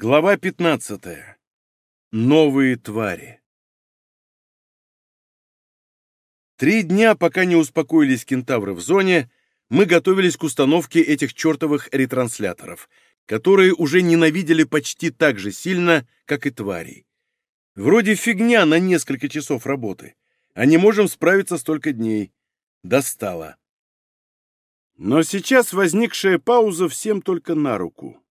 Глава 15. Новые твари. Три дня, пока не успокоились кентавры в зоне, мы готовились к установке этих чертовых ретрансляторов, которые уже ненавидели почти так же сильно, как и тварей. Вроде фигня на несколько часов работы, а не можем справиться столько дней. Достало. Но сейчас возникшая пауза всем только на руку.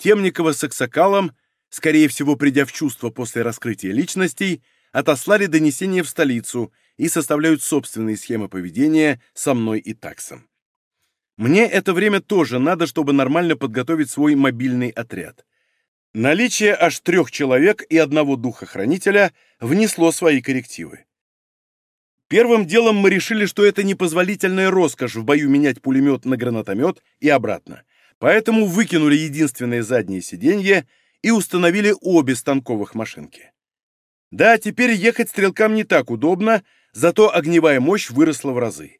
Темникова с Аксакалом, скорее всего, придя в чувство после раскрытия личностей, отослали донесение в столицу и составляют собственные схемы поведения со мной и таксом. Мне это время тоже надо, чтобы нормально подготовить свой мобильный отряд. Наличие аж трех человек и одного духохранителя внесло свои коррективы. Первым делом мы решили, что это непозволительная роскошь в бою менять пулемет на гранатомет и обратно, Поэтому выкинули единственное заднее сиденье и установили обе станковых машинки. Да, теперь ехать стрелкам не так удобно, зато огневая мощь выросла в разы.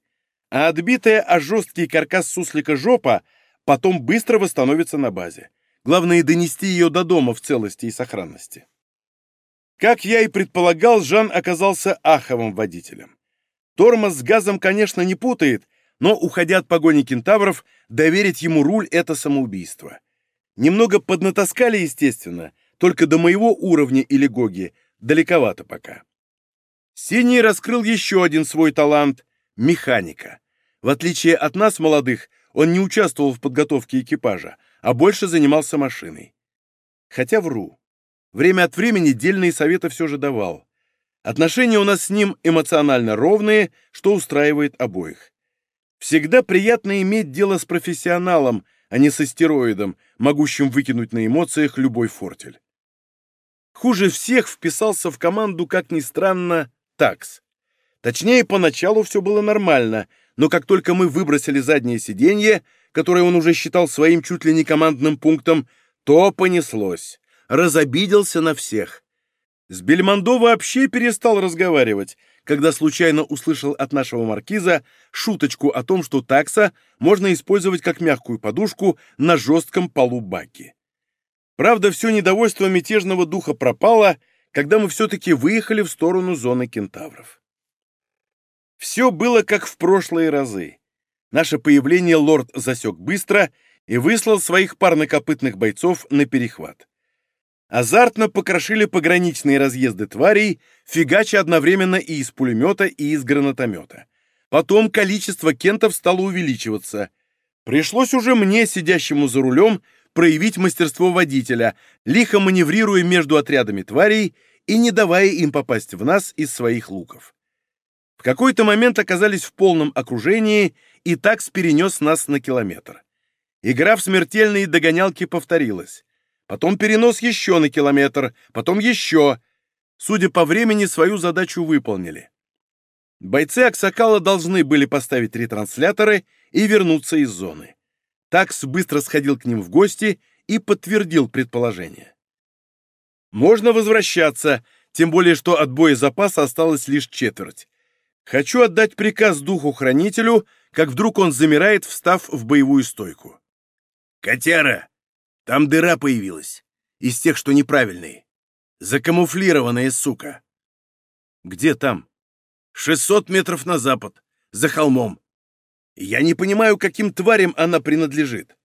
А отбитая о жесткий каркас суслика жопа потом быстро восстановится на базе. Главное донести ее до дома в целости и сохранности. Как я и предполагал, Жан оказался аховым водителем. Тормоз с газом, конечно, не путает, но, уходя от погони кентавров, доверить ему руль — это самоубийство. Немного поднатаскали, естественно, только до моего уровня или Гоги далековато пока. Синий раскрыл еще один свой талант — механика. В отличие от нас, молодых, он не участвовал в подготовке экипажа, а больше занимался машиной. Хотя вру. Время от времени дельные советы все же давал. Отношения у нас с ним эмоционально ровные, что устраивает обоих. Всегда приятно иметь дело с профессионалом, а не с астероидом, могущим выкинуть на эмоциях любой фортель. Хуже всех вписался в команду, как ни странно, такс. Точнее, поначалу все было нормально, но как только мы выбросили заднее сиденье, которое он уже считал своим чуть ли не командным пунктом, то понеслось. Разобиделся на всех. С Бельмондо вообще перестал разговаривать, когда случайно услышал от нашего маркиза шуточку о том, что такса можно использовать как мягкую подушку на жестком полу баки. Правда, все недовольство мятежного духа пропало, когда мы все-таки выехали в сторону зоны кентавров. Все было как в прошлые разы. Наше появление лорд засек быстро и выслал своих парнокопытных бойцов на перехват азартно покрошили пограничные разъезды тварей, фигача одновременно и из пулемета, и из гранатомета. Потом количество кентов стало увеличиваться. Пришлось уже мне, сидящему за рулем, проявить мастерство водителя, лихо маневрируя между отрядами тварей и не давая им попасть в нас из своих луков. В какой-то момент оказались в полном окружении, и такс перенес нас на километр. Игра в смертельные догонялки повторилась потом перенос еще на километр, потом еще. Судя по времени, свою задачу выполнили. Бойцы Аксакала должны были поставить ретрансляторы и вернуться из зоны. Такс быстро сходил к ним в гости и подтвердил предположение. Можно возвращаться, тем более что от боезапаса осталось лишь четверть. Хочу отдать приказ духу-хранителю, как вдруг он замирает, встав в боевую стойку. «Котяра, там дыра появилась. Из тех, что неправильные. Закамуфлированная сука. Где там? 600 метров на запад. За холмом. Я не понимаю, каким тварям она принадлежит.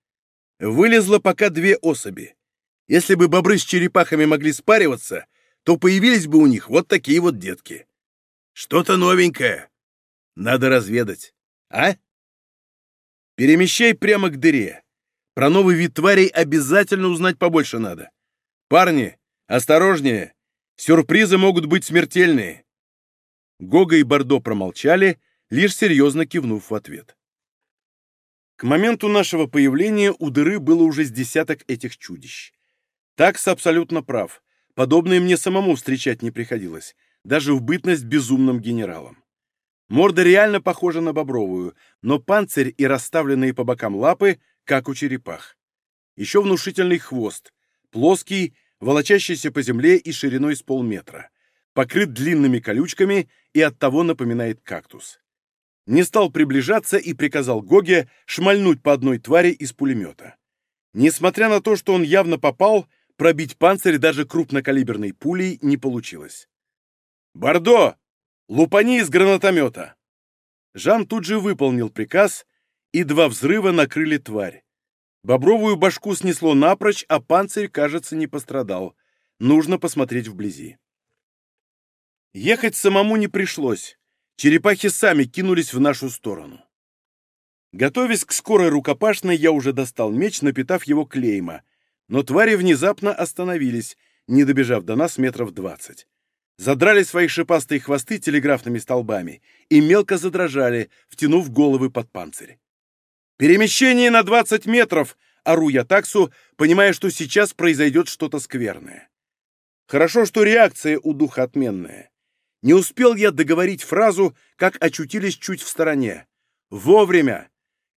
Вылезло пока две особи. Если бы бобры с черепахами могли спариваться, то появились бы у них вот такие вот детки. Что-то новенькое. Надо разведать. А? Перемещай прямо к дыре. Про новый вид тварей обязательно узнать побольше надо. Парни, осторожнее! Сюрпризы могут быть смертельные!» Гога и Бордо промолчали, лишь серьезно кивнув в ответ. К моменту нашего появления у дыры было уже с десяток этих чудищ. Такс абсолютно прав. Подобное мне самому встречать не приходилось, даже в бытность безумным генералом. Морда реально похожа на бобровую, но панцирь и расставленные по бокам лапы как у черепах. Еще внушительный хвост, плоский, волочащийся по земле и шириной с полметра, покрыт длинными колючками и оттого напоминает кактус. Не стал приближаться и приказал Гоге шмальнуть по одной твари из пулемета. Несмотря на то, что он явно попал, пробить панцирь даже крупнокалиберной пулей не получилось. «Бордо! Лупани из гранатомета!» Жан тут же выполнил приказ, и два взрыва накрыли тварь. Бобровую башку снесло напрочь, а панцирь, кажется, не пострадал. Нужно посмотреть вблизи. Ехать самому не пришлось. Черепахи сами кинулись в нашу сторону. Готовясь к скорой рукопашной, я уже достал меч, напитав его клейма. Но твари внезапно остановились, не добежав до нас метров двадцать. Задрали свои шипастые хвосты телеграфными столбами и мелко задрожали, втянув головы под панцирь. «Перемещение на двадцать метров!» — ору я таксу, понимая, что сейчас произойдет что-то скверное. Хорошо, что реакция у духа отменная. Не успел я договорить фразу, как очутились чуть в стороне. Вовремя!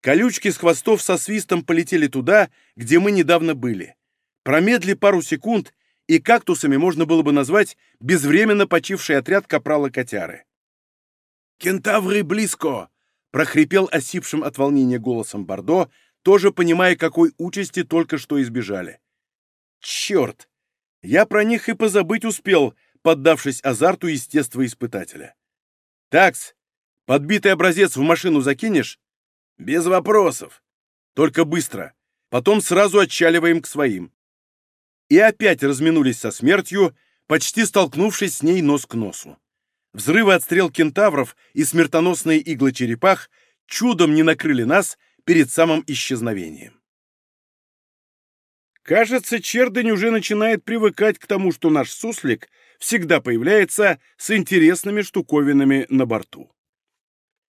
Колючки с хвостов со свистом полетели туда, где мы недавно были. Промедли пару секунд, и кактусами можно было бы назвать безвременно почивший отряд капрала Котяры. «Кентавры близко!» — прохрипел осипшим от волнения голосом Бордо, тоже понимая, какой участи только что избежали. «Черт! Я про них и позабыть успел!» поддавшись азарту естествоиспытателя. «Такс, подбитый образец в машину закинешь?» «Без вопросов. Только быстро. Потом сразу отчаливаем к своим». И опять разминулись со смертью, почти столкнувшись с ней нос к носу. Взрывы от стрел кентавров и смертоносные иглы черепах чудом не накрыли нас перед самым исчезновением. Кажется, Чердень уже начинает привыкать к тому, что наш суслик всегда появляется с интересными штуковинами на борту.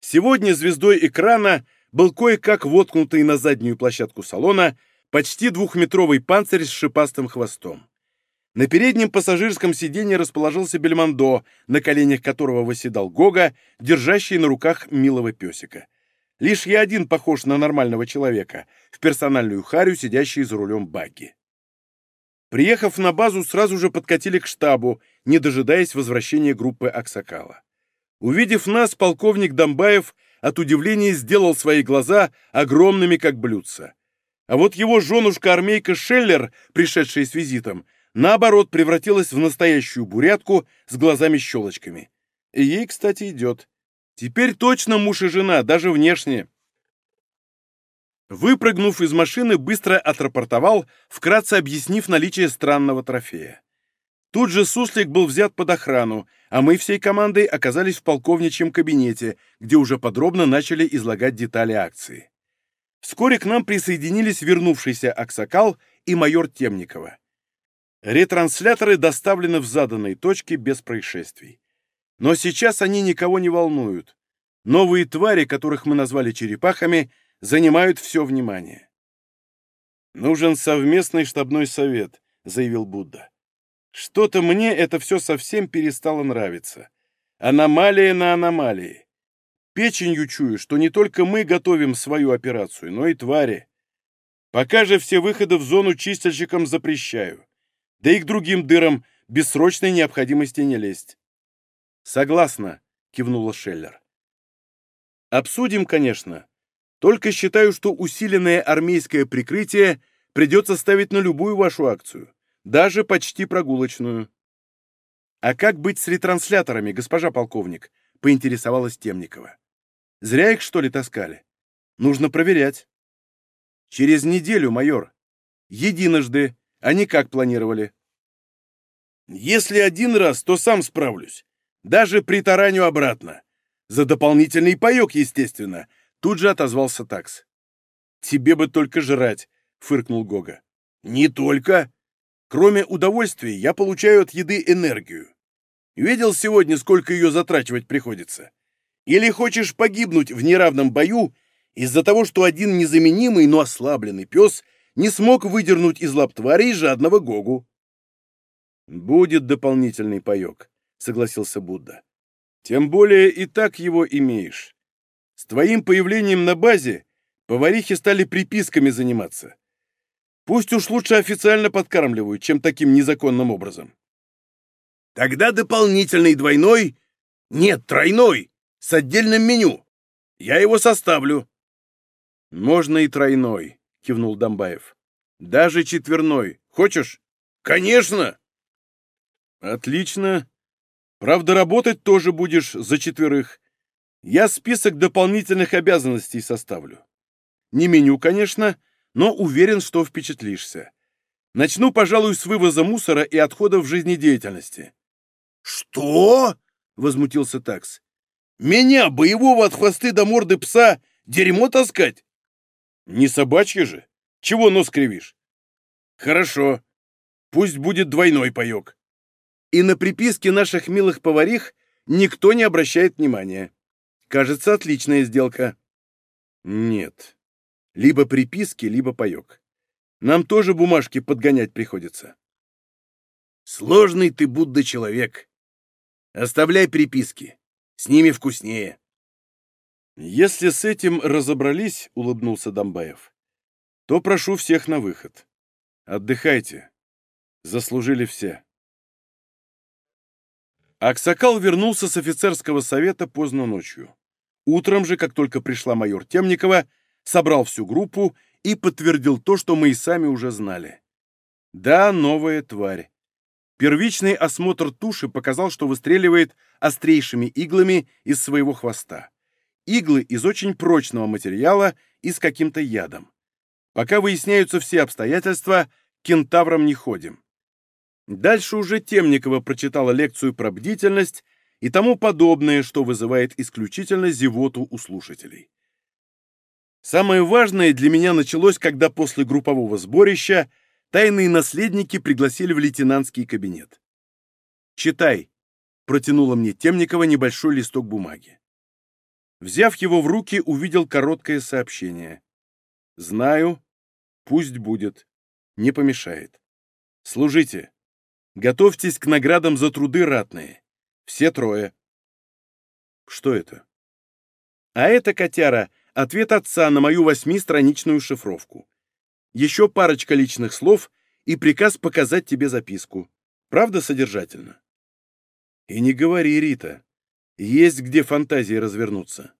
Сегодня звездой экрана был кое-как воткнутый на заднюю площадку салона почти двухметровый панцирь с шипастым хвостом. На переднем пассажирском сиденье расположился Бельмондо, на коленях которого восседал Гога, держащий на руках милого песика. Лишь я один похож на нормального человека, в персональную харю, сидящий за рулем багги. Приехав на базу, сразу же подкатили к штабу, не дожидаясь возвращения группы Аксакала. Увидев нас, полковник Домбаев от удивления сделал свои глаза огромными, как блюдца. А вот его женушка-армейка Шеллер, пришедшая с визитом, наоборот, превратилась в настоящую бурятку с глазами-щелочками. Ей, кстати, идет. Теперь точно муж и жена, даже внешне. Выпрыгнув из машины, быстро отрапортовал, вкратце объяснив наличие странного трофея. Тут же Суслик был взят под охрану, а мы всей командой оказались в полковничьем кабинете, где уже подробно начали излагать детали акции. Вскоре к нам присоединились вернувшийся Аксакал и майор Темникова. Ретрансляторы доставлены в заданной точке без происшествий. Но сейчас они никого не волнуют. Новые твари, которых мы назвали черепахами, занимают все внимание. «Нужен совместный штабной совет», — заявил Будда. «Что-то мне это все совсем перестало нравиться. Аномалия на аномалии. Печенью чую, что не только мы готовим свою операцию, но и твари. Пока же все выходы в зону чистильщикам запрещаю. Да и к другим дырам без срочной необходимости не лезть». «Согласна», — кивнула Шеллер. «Обсудим, конечно, только считаю, что усиленное армейское прикрытие придется ставить на любую вашу акцию, даже почти прогулочную. А как быть с ретрансляторами, госпожа полковник? Поинтересовалась Темникова. Зря их, что ли, таскали? Нужно проверять. Через неделю, майор. Единожды. Они как планировали? Если один раз, то сам справлюсь. Даже притараню обратно. За дополнительный паёк, естественно, Тут же отозвался такс. «Тебе бы только жрать», — фыркнул Гога. «Не только. Кроме удовольствия, я получаю от еды энергию. Видел сегодня, сколько ее затрачивать приходится? Или хочешь погибнуть в неравном бою из-за того, что один незаменимый, но ослабленный пес не смог выдернуть из лап тварей жадного Гогу?» «Будет дополнительный паек», — согласился Будда. «Тем более и так его имеешь. С твоим появлением на базе поварихи стали приписками заниматься. Пусть уж лучше официально подкармливают, чем таким незаконным образом. Тогда дополнительный двойной, нет, тройной, с отдельным меню. Я его составлю. Можно и тройной, кивнул Домбаев. Даже четверной. Хочешь? Конечно. Отлично. Правда, работать тоже будешь за четверых. Я список дополнительных обязанностей составлю. Не меню, конечно, но уверен, что впечатлишься. Начну, пожалуй, с вывоза мусора и отходов жизнедеятельности. Что? возмутился Такс. Меня, боевого от хвосты до морды пса, дерьмо таскать? Не собачье же. Чего нос кривишь? Хорошо. Пусть будет двойной паёк и на приписки наших милых поварих никто не обращает внимания. Кажется, отличная сделка. Нет. Либо приписки, либо паёк. Нам тоже бумажки подгонять приходится. Сложный ты, Будда, человек. Оставляй приписки. С ними вкуснее. Если с этим разобрались, — улыбнулся Домбаев, — то прошу всех на выход. Отдыхайте. Заслужили все. Аксакал вернулся с офицерского совета поздно ночью. Утром же, как только пришла майор Темникова, собрал всю группу и подтвердил то, что мы и сами уже знали. Да, новая тварь. Первичный осмотр туши показал, что выстреливает острейшими иглами из своего хвоста. Иглы из очень прочного материала и с каким-то ядом. Пока выясняются все обстоятельства, кентаврам не ходим. Дальше уже Темникова прочитала лекцию про бдительность и тому подобное, что вызывает исключительно зевоту у слушателей. Самое важное для меня началось, когда после группового сборища тайные наследники пригласили в лейтенантский кабинет. «Читай», — протянула мне Темникова небольшой листок бумаги. Взяв его в руки, увидел короткое сообщение. «Знаю. Пусть будет. Не помешает. Служите. Готовьтесь к наградам за труды ратные. Все трое. Что это? А это, котяра, ответ отца на мою восьмистраничную шифровку. Еще парочка личных слов и приказ показать тебе записку. Правда содержательно? И не говори, Рита. Есть где фантазии развернуться.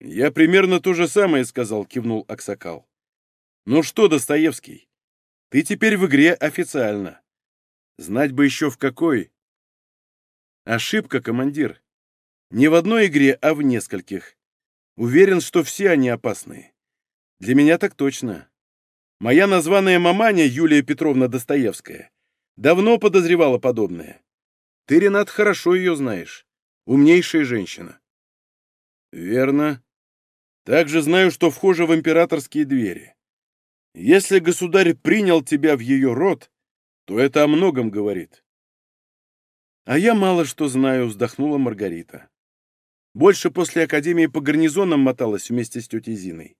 Я примерно то же самое сказал, кивнул Аксакал. Ну что, Достоевский, ты теперь в игре официально. Знать бы еще в какой. Ошибка, командир. Не в одной игре, а в нескольких. Уверен, что все они опасные. Для меня так точно. Моя названная маманя, Юлия Петровна Достоевская, давно подозревала подобное. Ты, Ренат, хорошо ее знаешь. Умнейшая женщина. Верно. Также знаю, что вхожа в императорские двери. Если государь принял тебя в ее род, то это о многом говорит. А я мало что знаю, вздохнула Маргарита. Больше после академии по гарнизонам моталась вместе с тетей Зиной.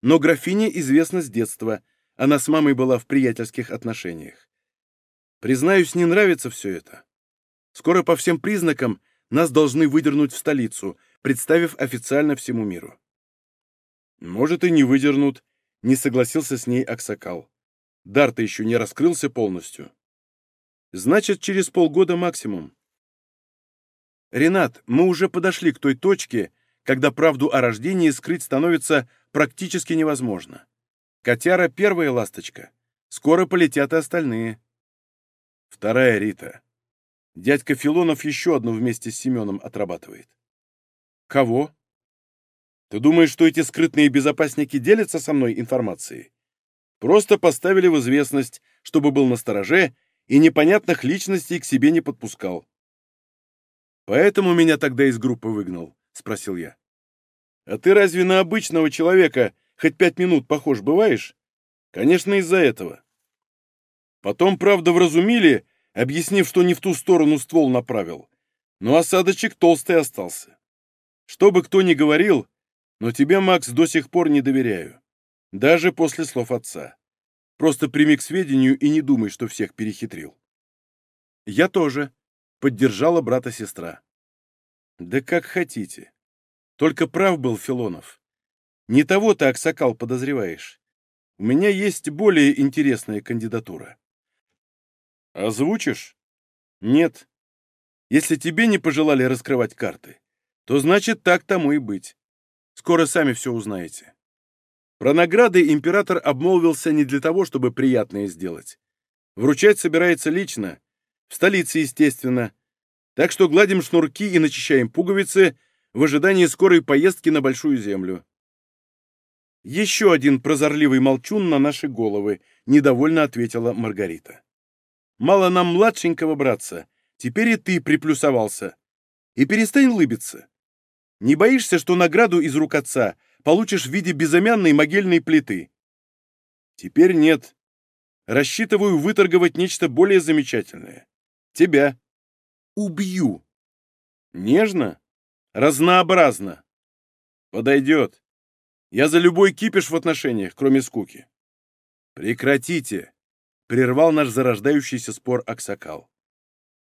Но графине известно с детства, она с мамой была в приятельских отношениях. Признаюсь, не нравится все это. Скоро по всем признакам нас должны выдернуть в столицу, представив официально всему миру. Может, и не выдернут, не согласился с ней Аксакал. Дар-то еще не раскрылся полностью. Значит, через полгода максимум. Ренат, мы уже подошли к той точке, когда правду о рождении скрыть становится практически невозможно. Котяра — первая ласточка. Скоро полетят и остальные. Вторая Рита. Дядька Филонов еще одну вместе с Семеном отрабатывает. Кого? Ты думаешь, что эти скрытные безопасники делятся со мной информацией? Просто поставили в известность, чтобы был настороже и непонятных личностей к себе не подпускал. «Поэтому меня тогда из группы выгнал?» — спросил я. «А ты разве на обычного человека хоть пять минут похож бываешь?» «Конечно, из-за этого». Потом, правда, вразумили, объяснив, что не в ту сторону ствол направил. Но осадочек толстый остался. Что бы кто ни говорил, но тебе, Макс, до сих пор не доверяю. Даже после слов отца. Просто прими к сведению и не думай, что всех перехитрил. Я тоже. Поддержала брата сестра. Да как хотите. Только прав был Филонов. Не того ты, Аксакал, подозреваешь. У меня есть более интересная кандидатура. Озвучишь? Нет. Если тебе не пожелали раскрывать карты, то значит так тому и быть. Скоро сами все узнаете. Про награды император обмолвился не для того, чтобы приятное сделать. Вручать собирается лично. В столице, естественно. Так что гладим шнурки и начищаем пуговицы в ожидании скорой поездки на Большую Землю. Еще один прозорливый молчун на наши головы, недовольно ответила Маргарита. Мало нам младшенького братца, теперь и ты приплюсовался. И перестань лыбиться. Не боишься, что награду из рук отца получишь в виде безымянной могильной плиты? Теперь нет. Рассчитываю выторговать нечто более замечательное. Тебя. Убью. Нежно? Разнообразно. Подойдет. Я за любой кипиш в отношениях, кроме скуки. Прекратите, прервал наш зарождающийся спор Аксакал.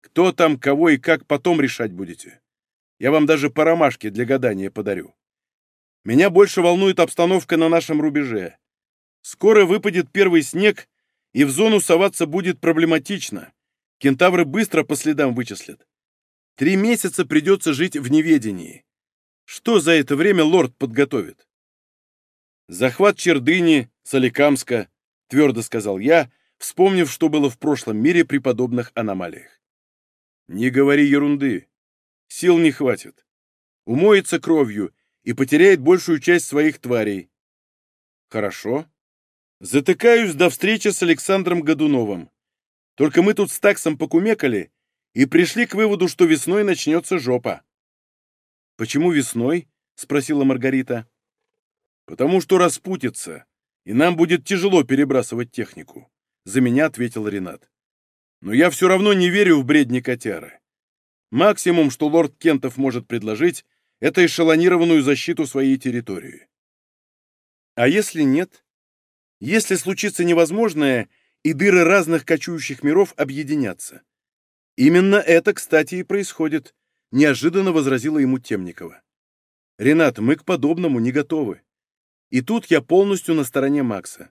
Кто там, кого и как потом решать будете? Я вам даже по для гадания подарю. Меня больше волнует обстановка на нашем рубеже. Скоро выпадет первый снег, и в зону соваться будет проблематично. Кентавры быстро по следам вычислят. Три месяца придется жить в неведении. Что за это время лорд подготовит? Захват Чердыни, Соликамска, твердо сказал я, вспомнив, что было в прошлом мире при подобных аномалиях. Не говори ерунды. Сил не хватит. Умоется кровью и потеряет большую часть своих тварей. Хорошо. Затыкаюсь до встречи с Александром Годуновым. Только мы тут с таксом покумекали, и пришли к выводу, что весной начнется жопа. «Почему весной?» — спросила Маргарита. «Потому что распутится, и нам будет тяжело перебрасывать технику», — за меня ответил Ренат. «Но я все равно не верю в бредни котяры. Максимум, что лорд Кентов может предложить, это эшелонированную защиту своей территории. А если нет? Если случится невозможное, и дыры разных кочующих миров объединятся? «Именно это, кстати, и происходит», — неожиданно возразила ему Темникова. «Ренат, мы к подобному не готовы. И тут я полностью на стороне Макса.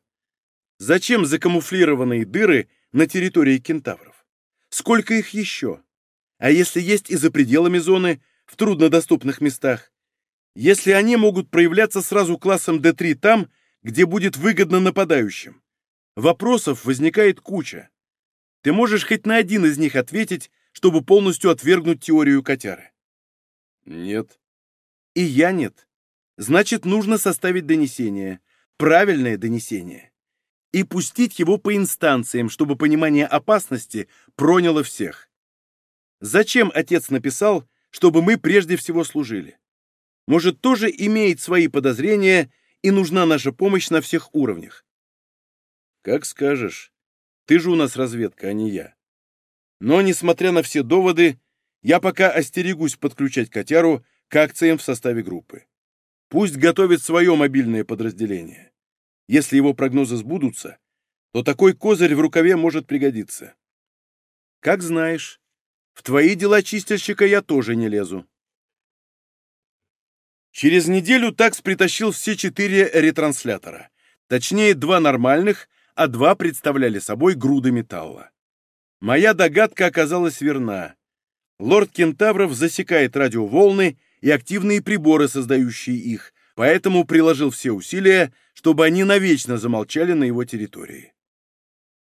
Зачем закамуфлированные дыры на территории кентавров? Сколько их еще? А если есть и за пределами зоны, в труднодоступных местах? Если они могут проявляться сразу классом D3 там, где будет выгодно нападающим? Вопросов возникает куча. Ты можешь хоть на один из них ответить, чтобы полностью отвергнуть теорию котяры? Нет. И я нет. Значит, нужно составить донесение. Правильное донесение. И пустить его по инстанциям, чтобы понимание опасности проняло всех. Зачем отец написал, чтобы мы прежде всего служили? Может, тоже имеет свои подозрения и нужна наша помощь на всех уровнях? Как скажешь. Ты же у нас разведка, а не я. Но, несмотря на все доводы, я пока остерегусь подключать котяру к акциям в составе группы. Пусть готовит свое мобильное подразделение. Если его прогнозы сбудутся, то такой козырь в рукаве может пригодиться. Как знаешь, в твои дела чистильщика я тоже не лезу. Через неделю такс притащил все четыре ретранслятора. Точнее, два нормальных а два представляли собой груды металла. Моя догадка оказалась верна. Лорд Кентавров засекает радиоволны и активные приборы, создающие их, поэтому приложил все усилия, чтобы они навечно замолчали на его территории.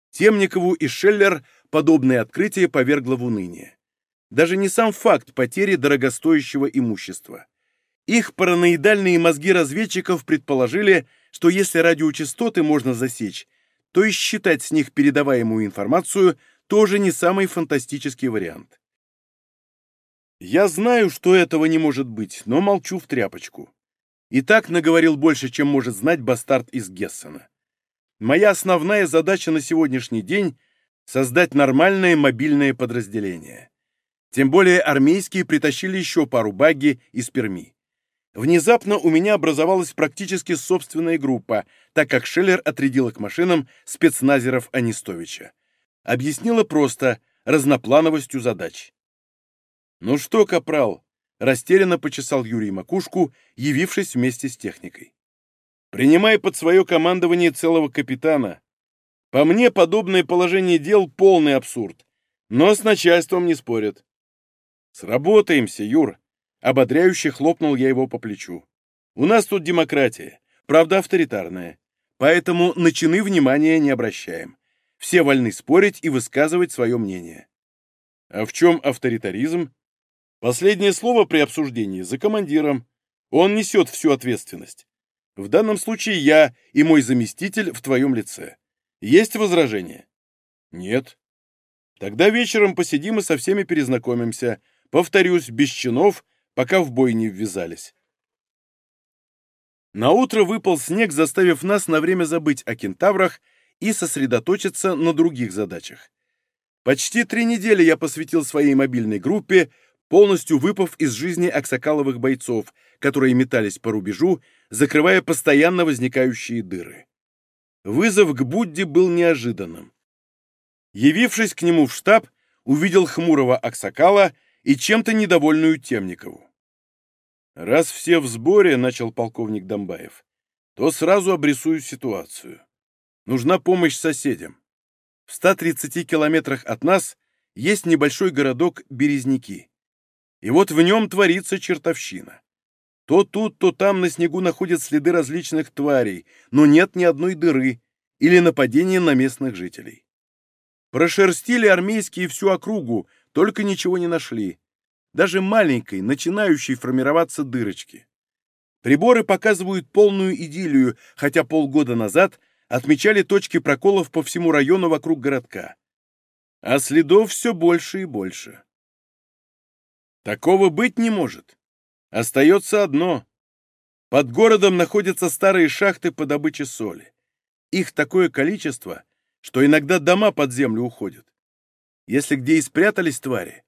Темникову и Шеллер подобное открытие повергло в уныние. Даже не сам факт потери дорогостоящего имущества. Их параноидальные мозги разведчиков предположили, что если радиочастоты можно засечь, то и считать с них передаваемую информацию тоже не самый фантастический вариант. Я знаю, что этого не может быть, но молчу в тряпочку. И так наговорил больше, чем может знать бастард из Гессена. Моя основная задача на сегодняшний день — создать нормальное мобильное подразделение. Тем более армейские притащили еще пару багги из Перми. Внезапно у меня образовалась практически собственная группа, так как Шеллер отрядила к машинам спецназеров Анистовича. Объяснила просто разноплановостью задач. «Ну что, капрал?» — растерянно почесал Юрий макушку, явившись вместе с техникой. «Принимай под свое командование целого капитана. По мне, подобное положение дел — полный абсурд, но с начальством не спорят». «Сработаемся, Юр», Ободряюще хлопнул я его по плечу. «У нас тут демократия, правда авторитарная, поэтому на чины внимания не обращаем. все вольны спорить и высказывать свое мнение. А в чем авторитаризм? Последнее слово при обсуждении за командиром. Он несет всю ответственность. В данном случае я и мой заместитель в твоем лице. Есть возражения? Нет. Тогда вечером посидим и со всеми перезнакомимся. Повторюсь, без чинов, пока в бой не ввязались. На утро выпал снег, заставив нас на время забыть о кентаврах и сосредоточиться на других задачах. Почти три недели я посвятил своей мобильной группе, полностью выпав из жизни аксакаловых бойцов, которые метались по рубежу, закрывая постоянно возникающие дыры. Вызов к Будде был неожиданным. Явившись к нему в штаб, увидел хмурого Аксакала и чем-то недовольную Темникову. «Раз все в сборе», — начал полковник Домбаев, — «то сразу обрисую ситуацию. Нужна помощь соседям. В 130 километрах от нас есть небольшой городок Березники. И вот в нем творится чертовщина. То тут, то там на снегу находят следы различных тварей, но нет ни одной дыры или нападения на местных жителей. Прошерстили армейские всю округу, только ничего не нашли. Даже маленькой, начинающей формироваться дырочки. Приборы показывают полную идиллию, хотя полгода назад отмечали точки проколов по всему району вокруг городка. А следов все больше и больше. Такого быть не может. Остается одно. Под городом находятся старые шахты по добыче соли. Их такое количество, что иногда дома под землю уходят. Если где и спрятались твари,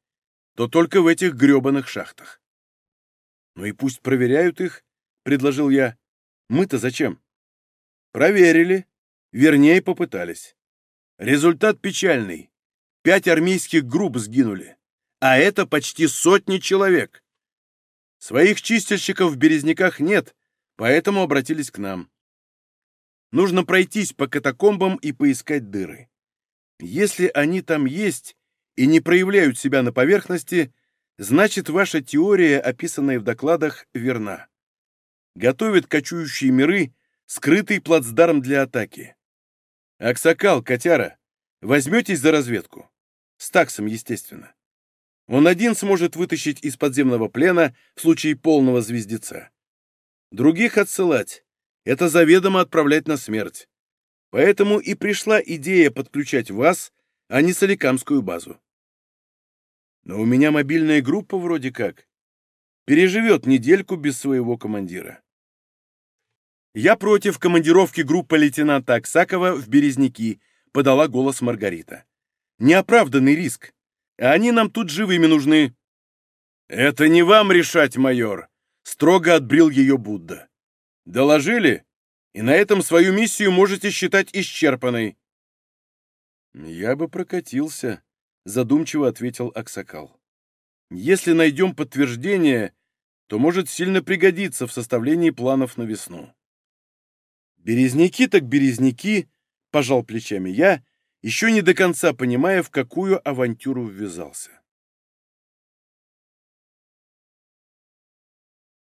то только в этих гребаных шахтах. Ну и пусть проверяют их, — предложил я. Мы-то зачем? Проверили. Вернее, попытались. Результат печальный. Пять армейских групп сгинули. А это почти сотни человек. Своих чистильщиков в Березняках нет, поэтому обратились к нам. Нужно пройтись по катакомбам и поискать дыры. Если они там есть и не проявляют себя на поверхности, значит, ваша теория, описанная в докладах, верна. Готовят кочующие миры, скрытый плацдарм для атаки. Аксакал, котяра, возьметесь за разведку. С таксом, естественно. Он один сможет вытащить из подземного плена в случае полного звездеца. Других отсылать — это заведомо отправлять на смерть. Поэтому и пришла идея подключать вас, а не Соликамскую базу. Но у меня мобильная группа вроде как. Переживет недельку без своего командира. «Я против командировки группы лейтенанта Аксакова в Березники», — подала голос Маргарита. «Неоправданный риск. Они нам тут живыми нужны». «Это не вам решать, майор», — строго отбрил ее Будда. «Доложили? И на этом свою миссию можете считать исчерпанной». «Я бы прокатился», — задумчиво ответил Аксакал. «Если найдем подтверждение, то может сильно пригодиться в составлении планов на весну». «Березняки так березняки», — пожал плечами я, еще не до конца понимая, в какую авантюру ввязался.